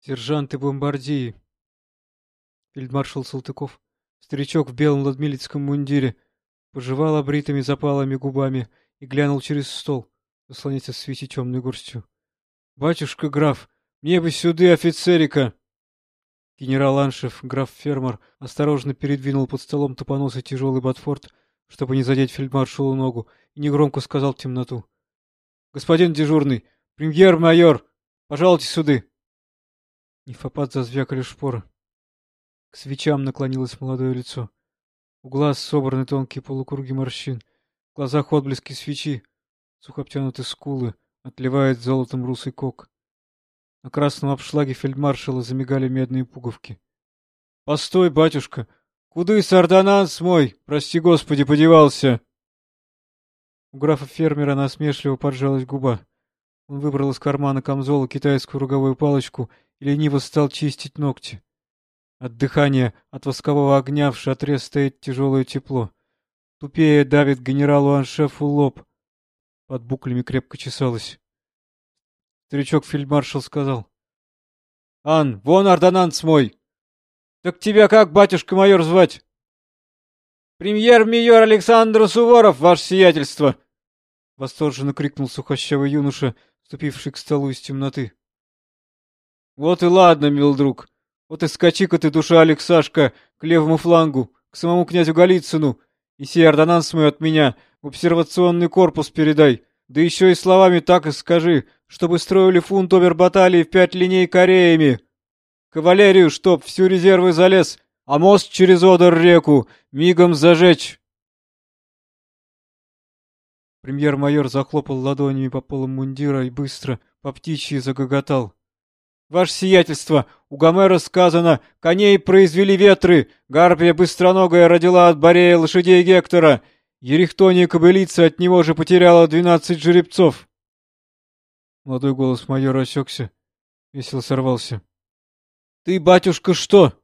Сержанты бомбардии. Фельдмаршал Салтыков, старичок в белом ладмилицком мундире, пожевал обритыми запалами губами и глянул через стол, заслоняться в свете темной горстью. — Батюшка граф, мне бы сюда офицерика! Генерал Аншев, граф-фермер, осторожно передвинул под столом топоносый тяжелый ботфорт, чтобы не задеть фельдмаршалу ногу, и негромко сказал в темноту. — Господин дежурный, премьер-майор, пожалуйте сюда. Не в зазвякали шпоры. К свечам наклонилось молодое лицо. У глаз собраны тонкие полукруги морщин. В глазах отблески свечи. Сухо обтянуты скулы. Отливает золотом русый кок. На красном обшлаге фельдмаршала замигали медные пуговки. — Постой, батюшка! Куда и сардонанс мой, прости господи, подевался? У графа-фермера насмешливо поджалась губа. Он выбрал из кармана камзола китайскую руговую палочку и лениво стал чистить ногти. От дыхания, от воскового огня в шатре стоит тяжелое тепло. Тупее давит генералу Аншефу лоб. Под буклями крепко чесалось. Старичок-фельдмаршал сказал. — Ан, вон ордонанс мой! Так тебя как, батюшка-майор, звать? — Премьер-майор Александр Суворов, ваше сиятельство! — восторженно крикнул сухощавый юноша, ступивший к столу из темноты. — Вот и ладно, мил друг. Вот и скачи-ка ты, душа Алексашка, к левому флангу, к самому князю Голицыну, и сей ордонанс мой от меня в обсервационный корпус передай. Да еще и словами так и скажи, чтобы строили фунт обер-баталии в пять линей кореями. Кавалерию, чтоб всю резервы залез, а мост через Одер-реку мигом зажечь. Премьер-майор захлопал ладонями по полу мундира и быстро, по птичьи, загоготал. — Ваше сиятельство, у Гомера сказано, коней произвели ветры, Гарпия быстроногая родила от Борея лошадей Гектора, Ерехтония кобылица от него же потеряла двенадцать жеребцов. Молодой голос майора осекся, весело сорвался. — Ты, батюшка, что?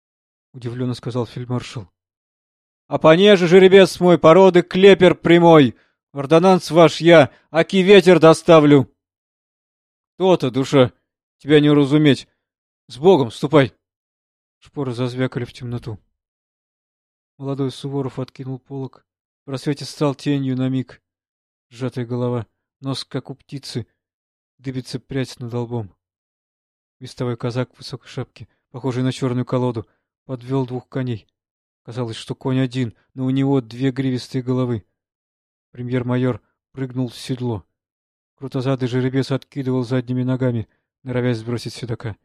— удивленно сказал фельдмаршал. — А понеже жеребец мой породы клепер прямой, ордонанс ваш я, аки ветер доставлю. — То-то, душа, тебя не уразуметь. С Богом ступай. Шпоры зазвякали в темноту. Молодой Суворов откинул полог, в рассвете стал тенью на миг. Сжатая голова, нос, как у птицы, дыбится прядь над лбом. Вестовой казак в высокой шапке, похожий на черную колоду, подвел двух коней. Казалось, что конь один, но у него две гривистые головы. Премьер-майор прыгнул в седло. Крутозадый жеребец откидывал задними ногами, норовясь сбросить седока.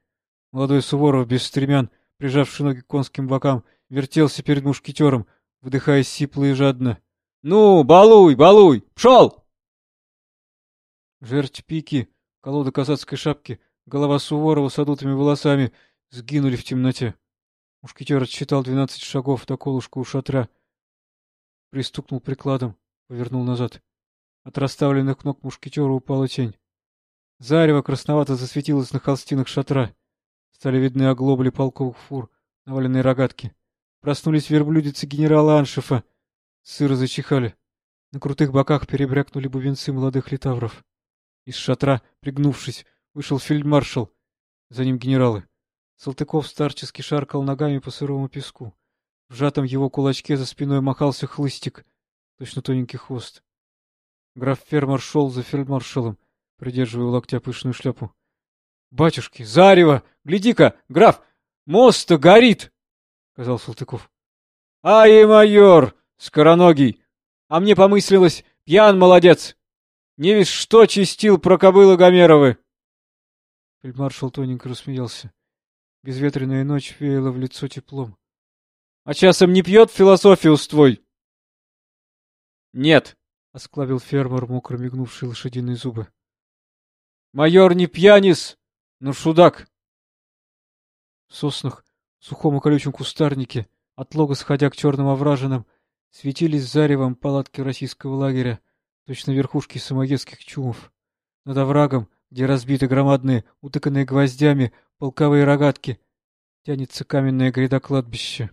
Молодой Суворов, без стремян, прижавший ноги к конским бокам, вертелся перед мушкетером, выдыхая сипло и жадно. Ну, балуй, балуй! Пшел! Жерть пики, колода казацкой шапки, голова Суворова с одутыми волосами сгинули в темноте. Мушкетер отсчитал двенадцать шагов до колышка у шатра. Пристукнул прикладом, повернул назад. От расставленных ног мушкетера упала тень. Зарево красновато засветилось на холстинах шатра. Стали видны оглобли полковых фур, наваленные рогатки. Проснулись верблюдицы генерала Аншефа, Сыры зачихали. На крутых боках перебрякнули бубенцы молодых литавров. Из шатра, пригнувшись, вышел фельдмаршал. За ним генералы. Салтыков старчески шаркал ногами по сырому песку. В сжатом его кулачке за спиной махался хлыстик, точно тоненький хвост. Граф-фермер шел за фельдмаршалом, придерживая локтя пышную шляпу. — Батюшки, зарево! Гляди-ка, граф, мост-то горит! — сказал Салтыков. — Ай, майор! Скороногий. А мне помыслилось, пьян молодец. Не весь что чистил про кобылы Гомеровы. Фельдмаршал тоненько рассмеялся. Безветренная ночь веяла в лицо теплом. — А часом не пьет философиус твой? — Нет, — осклавил фермер, мокро мигнувший лошадиные зубы. — Майор не пьянис, но шудак. В соснах, в сухом и колючем кустарнике, от лога сходя к черным овражинам, Светились заревом палатки российского лагеря, точно верхушки самоедских чумов. Над оврагом, где разбиты громадные, утыканные гвоздями, полковые рогатки, тянется каменная гряда кладбища.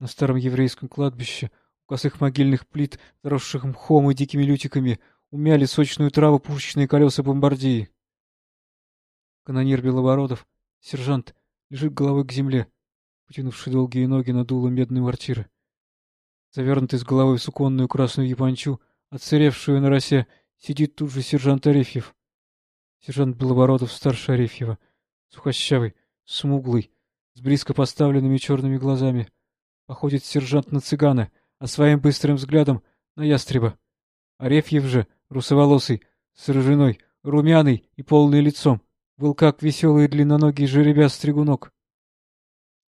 На старом еврейском кладбище, косых могильных плит, заросших мхом и дикими лютиками, умяли сочную траву пушечные колеса бомбардии. Канонир Белобородов, Сержант лежит головой к земле, потянувший долгие ноги на дуло медной мортиры. Завернутый с головой в суконную красную япончу, отсыревшую на росе, сидит тут же сержант Арефьев. Сержант Белобородов старше Арефьева, сухощавый, смуглый, с близко поставленными черными глазами. Походит сержант на цыгана, а своим быстрым взглядом на ястреба. Арефьев же, русоволосый, с рыжиной, румяный и полный лицом, был как веселый длинноногий жеребя-стригунок.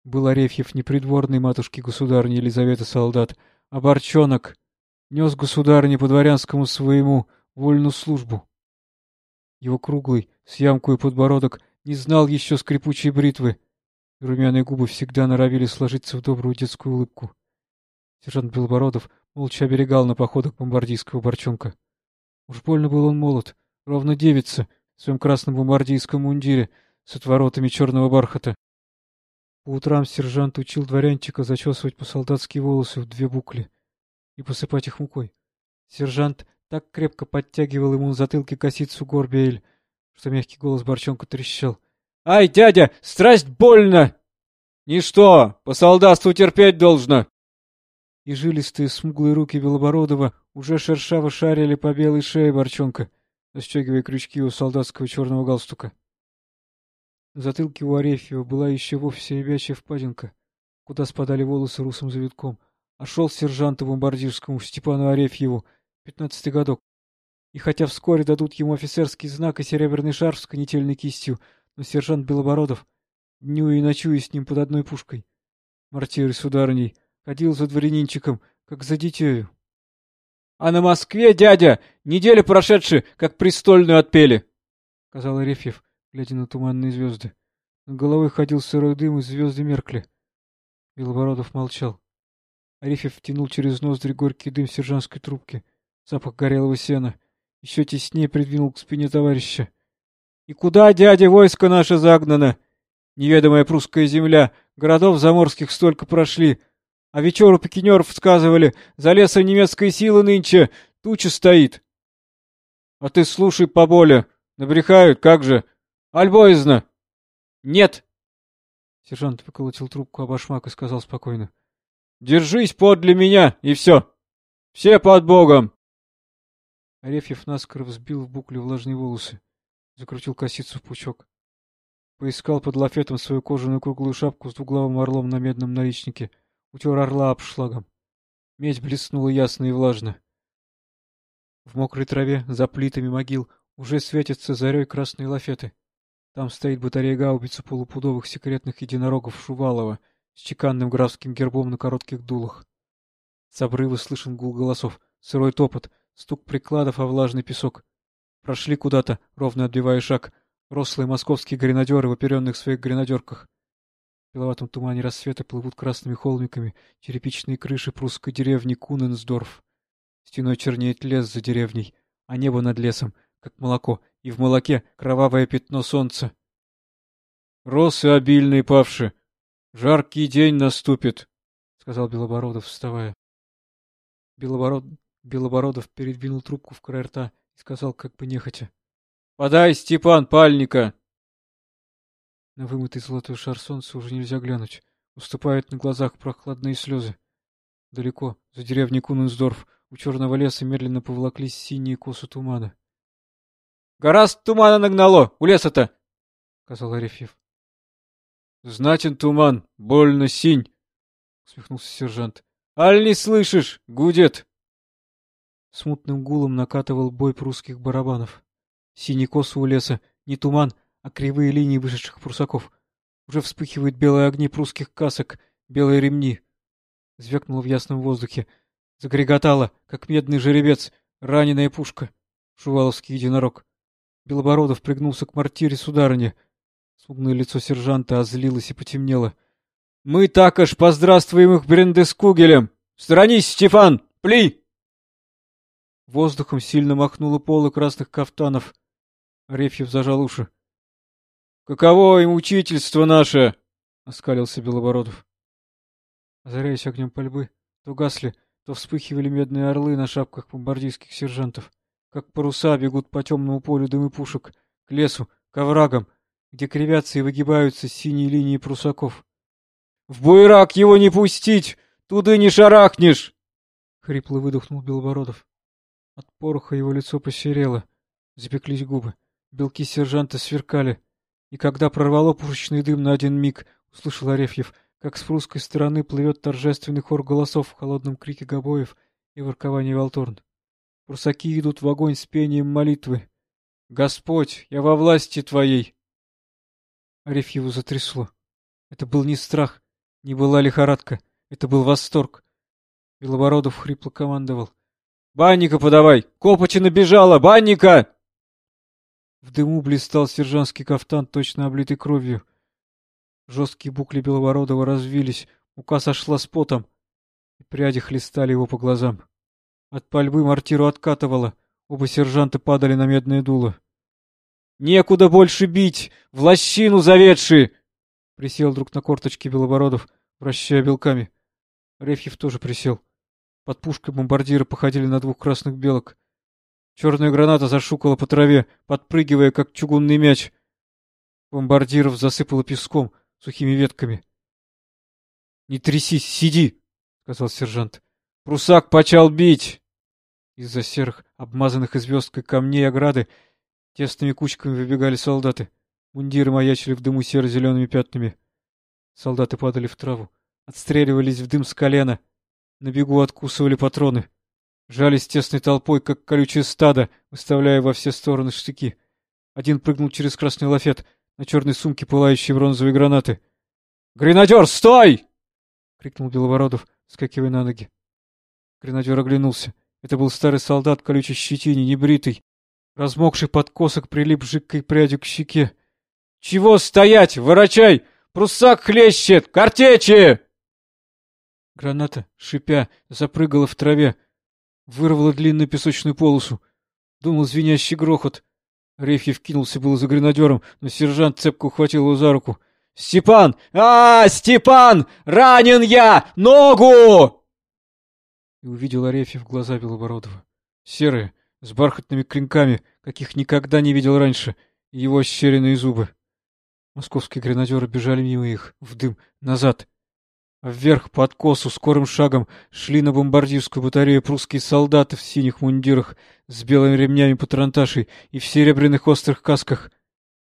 Был Арефьев не придворный матушки государни Елизаветы солдат, а борчонок, нес государыне по дворянскому своему вольную службу. Его круглый, с ямкой подбородок, не знал еще скрипучей бритвы, румяные губы всегда норовили сложиться в добрую детскую улыбку. Сержант Белобородов молча оберегал на походах бомбардийского борчонка. Уж больно был он молод, ровно девица, в своем красном бомбардийском мундире с отворотами черного бархата. По утрам сержант учил дворянчика зачесывать по-солдатски волосы в две букли и посыпать их мукой. Сержант так крепко подтягивал ему на затылке косицу горбиэль, что мягкий голос Борчонка трещал. — Ай, дядя, страсть больно! — Ничто, по солдатству терпеть должно! И жилистые смуглые руки Белобородова уже шершаво шарили по белой шее Борчонка, застегивая крючки у солдатского черного галстука. На затылке у Арефьева была еще вовсе ребячья впадинка, куда спадали волосы русым завитком, а шел сержанту бомбардирскому Степану Арефьеву пятнадцатый годок. И хотя вскоре дадут ему офицерский знак и серебряный шарф с конетельной кистью, но сержант Белобородов, дню и ночуя с ним под одной пушкой, мартир сударыней, ходил за дворянинчиком, как за дитею. — А на Москве, дядя, неделя прошедшая, как престольную отпели, — сказал Арефьев, глядя на туманные звезды. Над головой ходил сырой дым, и звезды меркли. Белобородов молчал. Арефьев втянул через ноздри горький дым сержантской трубки — запах горелого сена. Еще теснее придвинул к спине товарища. — И куда, дядя, войско наше загнано? Неведомая прусская земля, городов заморских столько прошли. А вечеру пикинеров сказывали, за лесом немецкой силы нынче туча стоит. — А ты слушай поболе, набрехают, как же. Альбоизно! — Нет! Сержант выколотил трубку об башмак и сказал спокойно. — Держись подле меня, и все. Все под Богом! Арефьев наскоро взбил в буклю влажные волосы, закрутил косицу в пучок. Поискал под лафетом свою кожаную круглую шапку с двуглавым орлом на медном наличнике, утер орла обшлагом. Медь блеснула ясно и влажно. В мокрой траве, за плитами могил, уже светятся зарей красные лафеты. Там стоит батарея гаубицы полупудовых секретных единорогов Шувалова с чеканным графским гербом на коротких дулах. С обрыва слышен гул голосов, сырой топот, стук прикладов о влажный песок. Прошли куда-то, ровно отбивая шаг, рослые московские гренадеры в оперенных своих гренадерках. В беловатом тумане рассвета плывут красными холмиками черепичные крыши прусской деревни Куненсдорф. Стеной чернеет лес за деревней, а небо над лесом, как молоко, и в молоке кровавое пятно солнца. Росы обильные павши. Жаркий день наступит, — сказал Белобородов, вставая. Белобород Белобородов передвинул трубку в край рта и сказал как бы нехотя. — Подай, Степан, пальника! На вымытый золотой шар солнца уже нельзя глянуть. Уступают на глазах прохладные слезы. Далеко, за деревней Куненсдорф, у черного леса медленно поволоклись синие косы тумана. — Гораздо тумана нагнало! У леса-то! — сказал Арефьев. — Знатен туман, больно синь! — усмехнулся сержант. — Аль не слышишь? Гудет! Смутным гулом накатывал бой прусских барабанов. Синий косу у леса не туман, а кривые линии вышедших прусаков. Уже вспыхивают белые огни прусских касок, белые ремни. Звякнуло в ясном воздухе. Загреготало, как медный жеребец, раненая пушка. Шуваловский единорог. Белобородов пригнулся к мортире сударыне. Смугное лицо сержанта озлилось и потемнело. — Мы так аж поздравствуем их Брендескугелем! Сторонись, Стефан! Пли! Воздухом сильно махнуло полы красных кафтанов. Арефьев зажал уши. — Каково им учительство наше? — оскалился Белобородов. Озаряясь огнем пальбы, то гасли, то вспыхивали медные орлы на шапках бомбардийских сержантов. Как паруса бегут по темному полю дымы пушек, к лесу, к оврагам, где кривятся и выгибаются синие линии прусаков. — В буерак его не пустить! Туды не шарахнешь! — хрипло выдохнул Белобородов. От пороха его лицо посерело, запеклись губы, белки сержанта сверкали, и когда прорвало пушечный дым на один миг, услышал Арефьев, как с прусской стороны плывет торжественный хор голосов в холодном крике гобоев и ворковании волторн. Прусаки идут в огонь с пением молитвы. «Господь, я во власти Твоей!» Арефьеву затрясло. Это был не страх, не была лихорадка, это был восторг. Белобородов хрипло командовал. «Банника подавай! Копочина бежала! Банника!» В дыму блистал сержантский кафтан, точно облитый кровью. Жесткие букли Белобородова развились, мука сошла с потом, и пряди хлестали его по глазам. От пальбы мортиру откатывало, оба сержанта падали на медное дуло. «Некуда больше бить! В лощину заведши!» Присел вдруг на корточки Белобородов, вращая белками. Рефьев тоже присел. Под пушкой бомбардиры походили на двух красных белок. Черная граната зашукала по траве, подпрыгивая, как чугунный мяч. Бомбардиров засыпало песком, сухими ветками. — Не трясись, сиди! — сказал сержант. — Прусак почал бить! Из-за серых, обмазанных звездкой камней ограды тесными кучками выбегали солдаты. Мундиры маячили в дыму серо-зелеными пятнами. Солдаты падали в траву, отстреливались в дым с колена, на бегу откусывали патроны. Жались тесной толпой, как колючее стадо, выставляя во все стороны штыки. Один прыгнул через красный лафет, на черной сумке пылающие бронзовые гранаты. «Гренадер, стой!» — крикнул Беловородов, скакивая на ноги. Гренадер оглянулся. Это был старый солдат колючей щетине, небритый, размокший под косок прилип жидкой прядью к щеке. «Чего стоять? Ворочай! Прусак хлещет! Картечи!» Граната, шипя, запрыгала в траве, вырвала длинную песочную полосу. Думал звенящий грохот. Рефьев кинулся было за гренадером, но сержант цепко ухватил его за руку. «Степан! а, Степан! Ранен я! Ногу!» И увидел Арефьев глаза Белобородова. Серые, с бархатными клинками, каких никогда не видел раньше, и его ощеренные зубы. Московские гренадеры бежали мимо их, в дым, назад. Вверх, по откосу, скорым шагом шли на бомбардирскую батарею прусские солдаты в синих мундирах с белыми ремнями патронташей и в серебряных острых касках.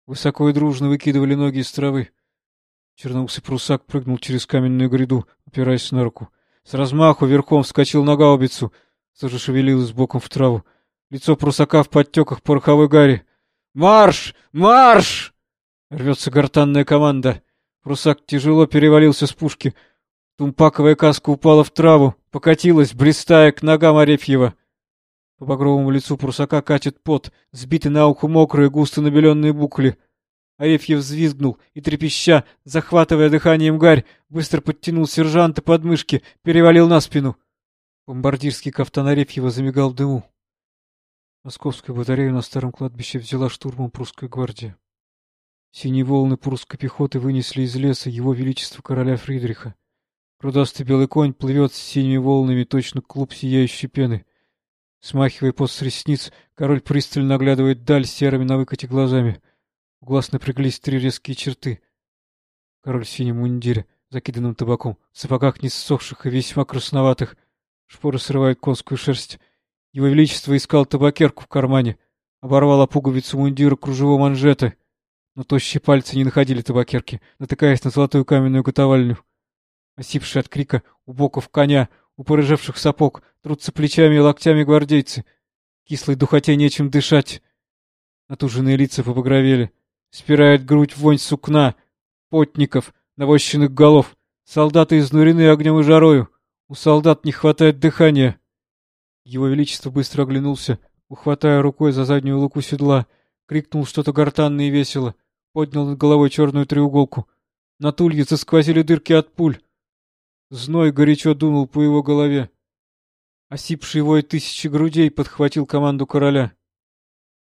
Высоко и дружно выкидывали ноги из травы. Черноусый прусак прыгнул через каменную гряду, опираясь на руку. С размаху верхом вскочил на гаубицу, тоже шевелилась боком в траву. Лицо прусака в подтеках пороховой гари. «Марш! Марш!» Рвется гортанная команда. Прусак тяжело перевалился с пушки. Тумпаковая каска упала в траву, покатилась, блистая к ногам Арефьева. По багровому лицу прусака катит пот, сбиты на ухо мокрые, густо набеленные букли. Арефьев взвизгнул и, трепеща, захватывая дыханием гарь, быстро подтянул сержанта под мышки, перевалил на спину. Бомбардирский кафтан Арефьева замигал в дыму. Московскую батарею на старом кладбище взяла штурмом прусская гвардия. Синие волны прусской пехоты вынесли из леса его величество короля Фридриха. Крудастый белый конь плывет с синими волнами, точно клуб сияющей пены. Смахивая пот с ресниц, король пристально оглядывает даль серыми на выкате глазами. В глаз напряглись три резкие черты. Король в синем мундире, закиданном табаком, в сапогах не ссохших и весьма красноватых. Шпоры срывают конскую шерсть. Его Величество искал табакерку в кармане, оборвал пуговицу мундира кружево манжеты, но тощие пальцы не находили табакерки, натыкаясь на золотую каменную готовальню. Осипшие от крика у боков коня, у порыжевших сапог, трутся плечами и локтями гвардейцы. Кислой духоте нечем дышать. Натуженные лица побагровели. Спирает грудь вонь сукна, потников, навощенных голов. Солдаты изнурены огнем и жарою. У солдат не хватает дыхания. Его Величество быстро оглянулся, ухватая рукой за заднюю луку седла, крикнул что-то гортанно и весело, поднял над головой черную треуголку. На тулье засквозили дырки от пуль. Зной горячо дунул по его голове. Осипший вой тысячи грудей подхватил команду короля.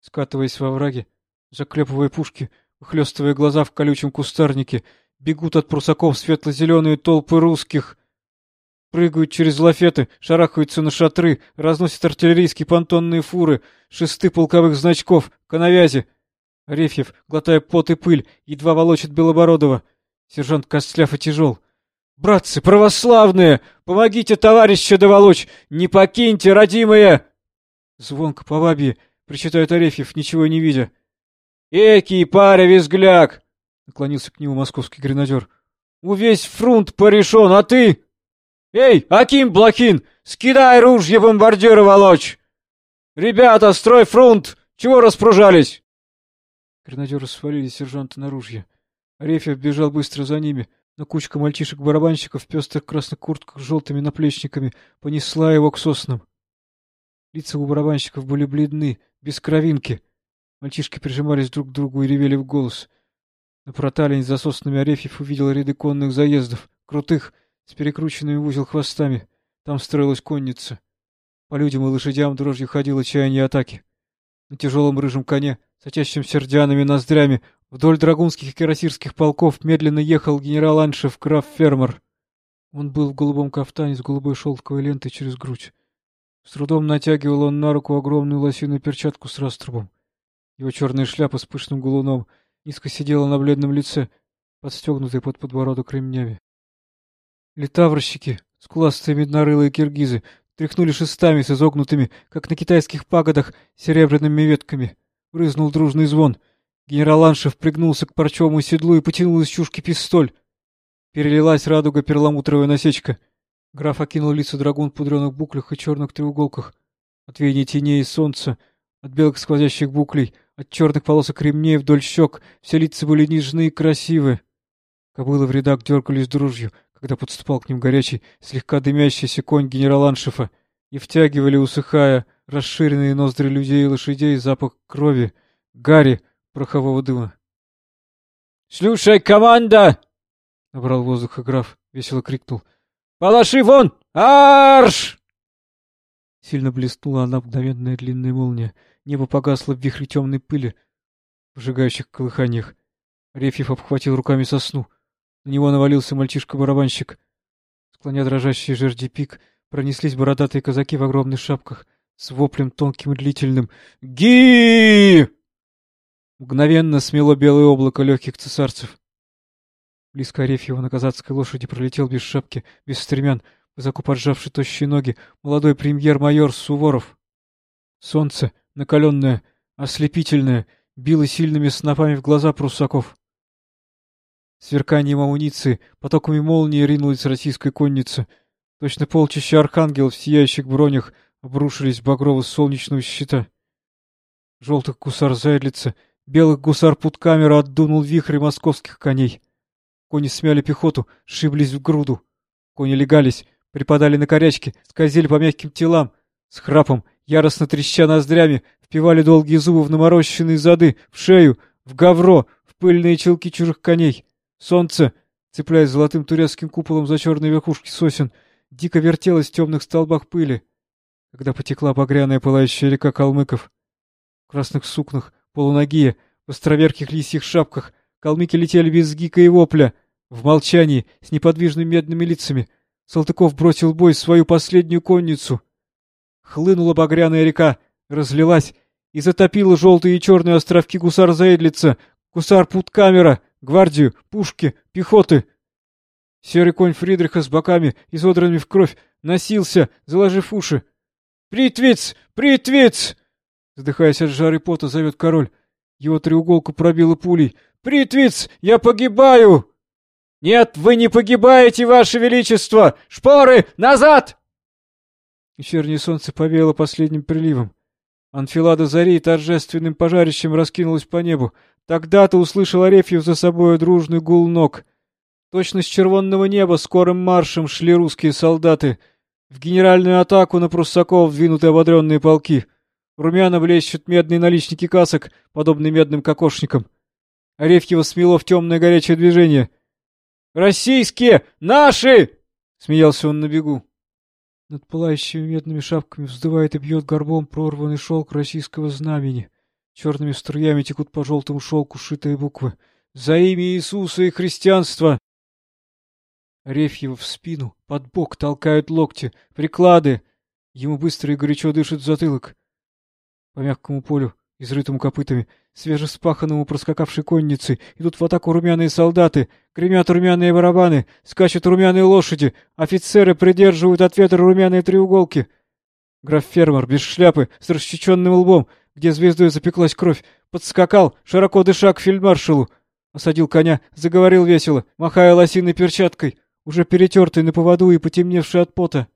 Скатываясь во враге, заклепывая пушки, выхлестывая глаза в колючем кустарнике, бегут от прусаков светло-зеленые толпы русских. Прыгают через лафеты, шарахаются на шатры, разносят артиллерийские понтонные фуры, шесты полковых значков, коновязи. Арефьев, глотая пот и пыль, едва волочит Белобородова. Сержант Костляв и тяжел. «Братцы, православные! Помогите товарища доволочь! Не покиньте, родимые!» Звонко по бабье, причитает Арефьев, ничего не видя. «Экий, паря, визгляк!» Наклонился к нему московский гренадер. «Увесь фрунт порешен, а ты...» «Эй, Аким Блохин, скидай ружье бомбардира волочь! Ребята, строй фрунт! Чего распружались?» Гренадеры свалили сержанта на ружье. Арефьев бежал быстро за ними, но кучка мальчишек-барабанщиков в пестрых красных куртках с желтыми наплечниками понесла его к соснам. Лица у барабанщиков были бледны, без кровинки. Мальчишки прижимались друг к другу и ревели в голос. На проталине за соснами Арефьев увидел ряды конных заездов, крутых, с перекрученными в узел хвостами. Там строилась конница. По людям и лошадям дрожью ходило чаяние атаки. На тяжелом рыжем коне, сочащимся рдяными ноздрями, вдоль драгунских и кирасирских полков медленно ехал генерал Аншев граф Фермер. Он был в голубом кафтане с голубой шелковой лентой через грудь. С трудом натягивал он на руку огромную лосиную перчатку с раструбом. Его черная шляпа с пышным голуном низко сидела на бледном лице, подстегнутой под подбородок ремнями. Литаврщики, скуластые меднорылые киргизы, тряхнули шестами с изогнутыми, как на китайских пагодах, серебряными ветками. Рызнул дружный звон. Генерал Аншев пригнулся к парчевому седлу и потянул из чушки пистоль. Перелилась радуга перламутровая насечка. Граф окинул лица драгун в пудреных буклях и черных треуголках. От веяния теней и солнца, от белых сквозящих буклей, от черных полосок ремней вдоль щек, все лица были нежны и красивы. Кобылы в рядах дергались дружью, когда подступал к ним горячий, слегка дымящийся конь генерала Аншифа, и втягивали, усыхая, расширенные ноздри людей и лошадей запах крови, гари, порохового дыма. — Слушай, команда! — набрал воздуха граф, весело крикнул. — Палаши вон! Арш! Сильно блеснула она мгновенная длинная молния. Небо погасло в вихре темной пыли, в сжигающих колыханиях. Рефьев обхватил руками сосну. На него навалился мальчишка-барабанщик. Склоня дрожащий жерди пик, пронеслись бородатые казаки в огромных шапках с воплем тонким и длительным ги Мгновенно смело белое облако легких цесарцев. Близко Арефьева на казацкой лошади пролетел без шапки, без стремян, высоко поджавший тощие ноги, молодой премьер-майор Суворов. Солнце, накаленное, ослепительное, било сильными снопами в глаза прусаков. Сверканием амуниции, потоками молнии ринулась российская конница. Точно полчища архангелов в сияющих бронях обрушились багрово-солнечного щита. Желтых гусар Зайдлица, белых гусар Путкамера отдунул вихрь московских коней. Кони смяли пехоту, шиблись в груду. Кони легались, припадали на корячки, скользили по мягким телам. С храпом, яростно треща ноздрями, впивали долгие зубы в наморощенные зады, в шею, в гавро, в пыльные челки чужих коней. Солнце, цепляясь золотым турецким куполом за черные верхушки сосен, дико вертелось в темных столбах пыли, когда потекла багряная пылающая река калмыков. В красных сукнах, полуногие, в островерхих лисьих шапках, калмыки летели без гика и вопля, в молчании, с неподвижными медными лицами. Салтыков бросил бой свою последнюю конницу. Хлынула багряная река, разлилась и затопила желтые и черные островки гусар Заэдлица, гусар Путкамера, гвардию, пушки, пехоты. Серый конь Фридриха с боками, изодранными в кровь, носился, заложив уши. «Притвиц! Притвиц!» Задыхаясь от жары пота, зовет король. Его треуголку пробило пулей. «Притвиц! Я погибаю!» «Нет, вы не погибаете, ваше величество! Шпоры! Назад!» Вечернее солнце повеяло последним приливом. Анфилада зари торжественным пожарищем раскинулась по небу. Тогда-то услышал Арефьев за собой дружный гул ног. Точно с червонного неба скорым маршем шли русские солдаты. В генеральную атаку на пруссаков двинуты ободренные полки. Румяно блещут медные наличники касок, подобные медным кокошникам. Арефьева смело в темное горячее движение. «Российские! Наши!» — смеялся он на бегу. Над пылающими медными шапками вздывает и бьет горбом прорванный шелк российского знамени. Черными струями текут по желтому шелку шитые буквы. «За имя Иисуса и христианства!» Рефьева в спину, под бок толкают локти, приклады. Ему быстро и горячо дышит затылок. По мягкому полю изрытому копытами, свежеспаханному проскакавшей конницы, идут в атаку румяные солдаты, гремят румяные барабаны, скачут румяные лошади, офицеры придерживают от ветра румяные треуголки. Граф Фермер, без шляпы, с расчеченным лбом, где звездой запеклась кровь, подскакал, широко дыша к фельдмаршалу, осадил коня, заговорил весело, махая лосиной перчаткой, уже перетертый на поводу и потемневший от пота.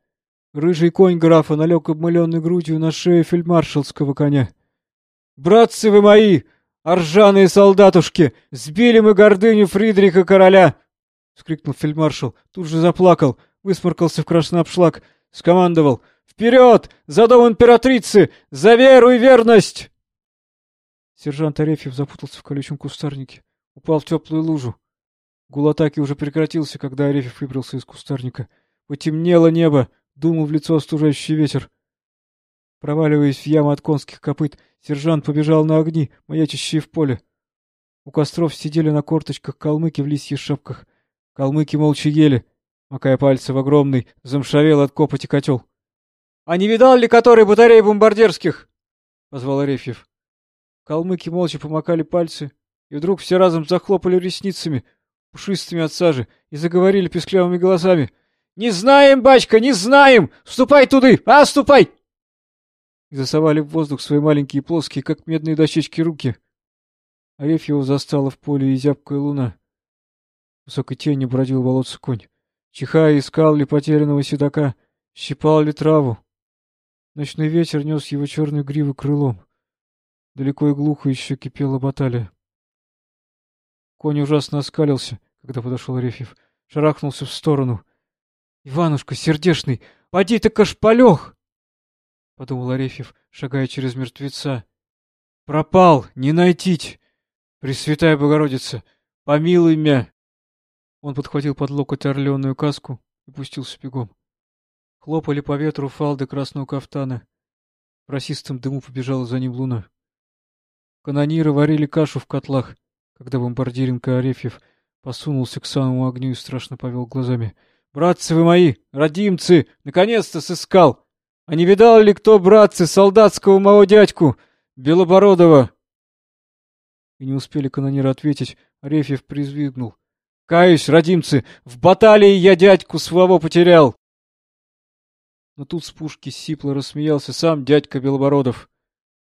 Рыжий конь графа налег обмыленной грудью на шею фельдмаршалского коня. «Братцы вы мои! Оржаные солдатушки! Сбили мы гордыню Фридриха короля!» — вскрикнул фельдмаршал, тут же заплакал, высморкался в красный обшлаг, скомандовал «Вперед! За дом императрицы! За веру и верность!» Сержант Арефьев запутался в колючем кустарнике, упал в теплую лужу. Гул атаки уже прекратился, когда Арефьев выбрался из кустарника. Потемнело небо, думал в лицо остужающий ветер. Проваливаясь в яму от конских копыт, сержант побежал на огни, маячащие в поле. У костров сидели на корточках калмыки в лисьих шапках. Калмыки молча ели, макая пальцы в огромный, замшавел от копоти котел. — А не видал ли который батарей бомбардерских? — позвал Арефьев. Калмыки молча помакали пальцы, и вдруг все разом захлопали ресницами, пушистыми от сажи, и заговорили песклявыми голосами —— Не знаем, бачка, не знаем! Ступай туды! А, ступай! Засовали в воздух свои маленькие плоские, как медные дощечки, руки. Арефьева застала в поле и зябкая луна. Высокой тени бродил болотце конь. Чихая искал ли потерянного седока, щипал ли траву. Ночной ветер нес его черную гриву крылом. Далеко и глухо еще кипела баталия. Конь ужасно оскалился, когда подошел Арефьев, шарахнулся в сторону — Иванушка, сердешный, поди ты кашпалех! — подумал Арефьев, шагая через мертвеца. — Пропал, не найтить! Пресвятая Богородица, помилуй меня! Он подхватил под локоть орленую каску и пустился бегом. Хлопали по ветру фалды красного кафтана. В расистом дыму побежала за ним луна. Канониры варили кашу в котлах, когда бомбардиринка Арефьев посунулся к самому огню и страшно повел глазами — Братцы вы мои, родимцы, наконец-то сыскал. А не видал ли кто, братцы, солдатского моего дядьку, Белобородова? И не успели канониры ответить, Арефьев призвигнул. Каюсь, родимцы, в баталии я дядьку своего потерял. Но тут с пушки сипло рассмеялся сам дядька Белобородов.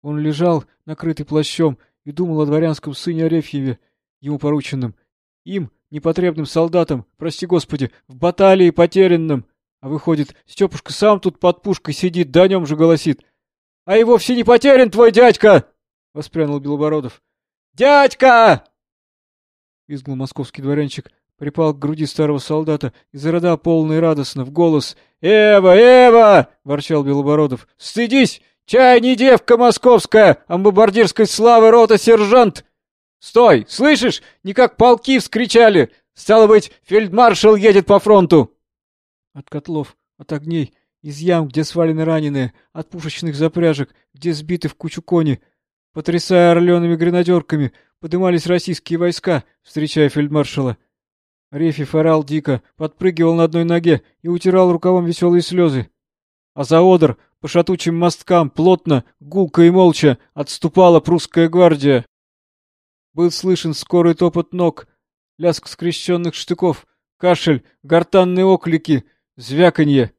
Он лежал, накрытый плащом, и думал о дворянском сыне Арефьеве, ему порученном. Им, непотребным солдатам, прости господи, в баталии потерянным. А выходит, Степушка сам тут под пушкой сидит, да о нем же голосит. — А и вовсе не потерян твой дядька! — воспрянул Белобородов. — Дядька! — визгнул московский дворянчик, припал к груди старого солдата и зарыдал полный радостно в голос. — Эва, Эва! — ворчал Белобородов. — Стыдись! Чай не девка московская, а бомбардирской славы рота сержант! «Стой! Слышишь? Не как полки вскричали! Стало быть, фельдмаршал едет по фронту!» От котлов, от огней, из ям, где свалены раненые, от пушечных запряжек, где сбиты в кучу кони, потрясая орлеными гренадерками, подымались российские войска, встречая фельдмаршала. Рефи орал дико, подпрыгивал на одной ноге и утирал рукавом веселые слезы. А за одр, по шатучим мосткам, плотно, гулко и молча, отступала прусская гвардия. Был слышен скорый топот ног, лязг скрещенных штыков, кашель, гортанные оклики, звяканье.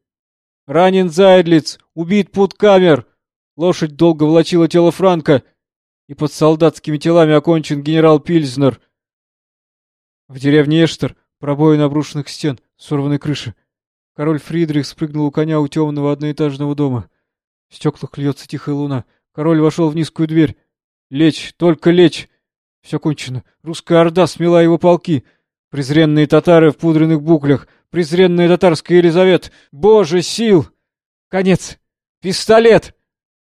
Ранен Зайдлиц, убит путкамер. Лошадь долго волочила тело Франка, и под солдатскими телами окончен генерал Пильзнер. В деревне Эштер пробои на обрушенных стен, сорванной крыши. Король Фридрих спрыгнул у коня у темного одноэтажного дома. В стеклах льется тихая луна. Король вошел в низкую дверь. Лечь, только лечь. Все кончено. Русская орда смела его полки. Презренные татары в пудренных буклях. Презренная татарская Елизавет. Боже, сил! Конец. Пистолет!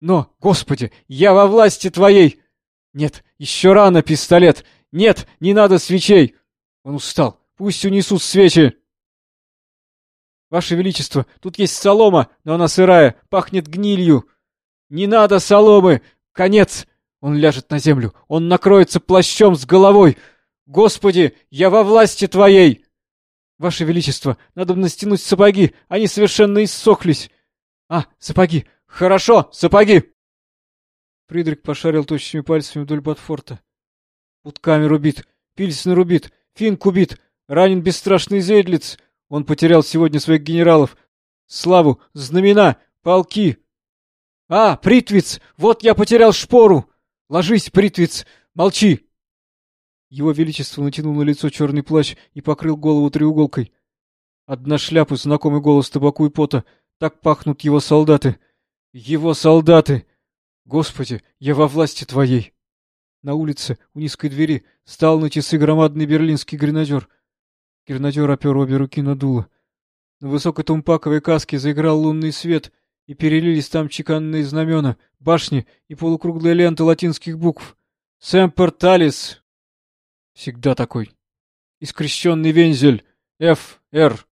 Но, Господи, я во власти твоей! Нет, еще рано пистолет! Нет, не надо свечей! Он устал. Пусть унесут свечи! Ваше Величество, тут есть солома, но она сырая, пахнет гнилью. Не надо соломы! Конец! Он ляжет на землю, он накроется плащом с головой. Господи, я во власти твоей! Ваше Величество, надо настянуть сапоги, они совершенно иссохлись. А, сапоги, хорошо, сапоги! Фридрик пошарил точными пальцами вдоль Батфорта. Путкамер убит, Пильснер убит, Финк убит, ранен бесстрашный Зейдлиц. Он потерял сегодня своих генералов. Славу, знамена, полки. А, Притвиц, вот я потерял шпору. Ложись, Притвиц, молчи. Его Величество натянул на лицо черный плащ и покрыл голову треуголкой. Одна шляпа, знакомый голос табаку и пота. Так пахнут его солдаты. Его солдаты! Господи, я во власти твоей! На улице, у низкой двери, стал на часы громадный берлинский гренадер. Гренадер опер обе руки на дуло. На высокой тумпаковой каске заиграл лунный свет, и перелились там чеканные знамена, башни и полукруглые ленты латинских букв. «Семпер Талис!» Всегда такой. Искрещенный вензель. Ф. Р.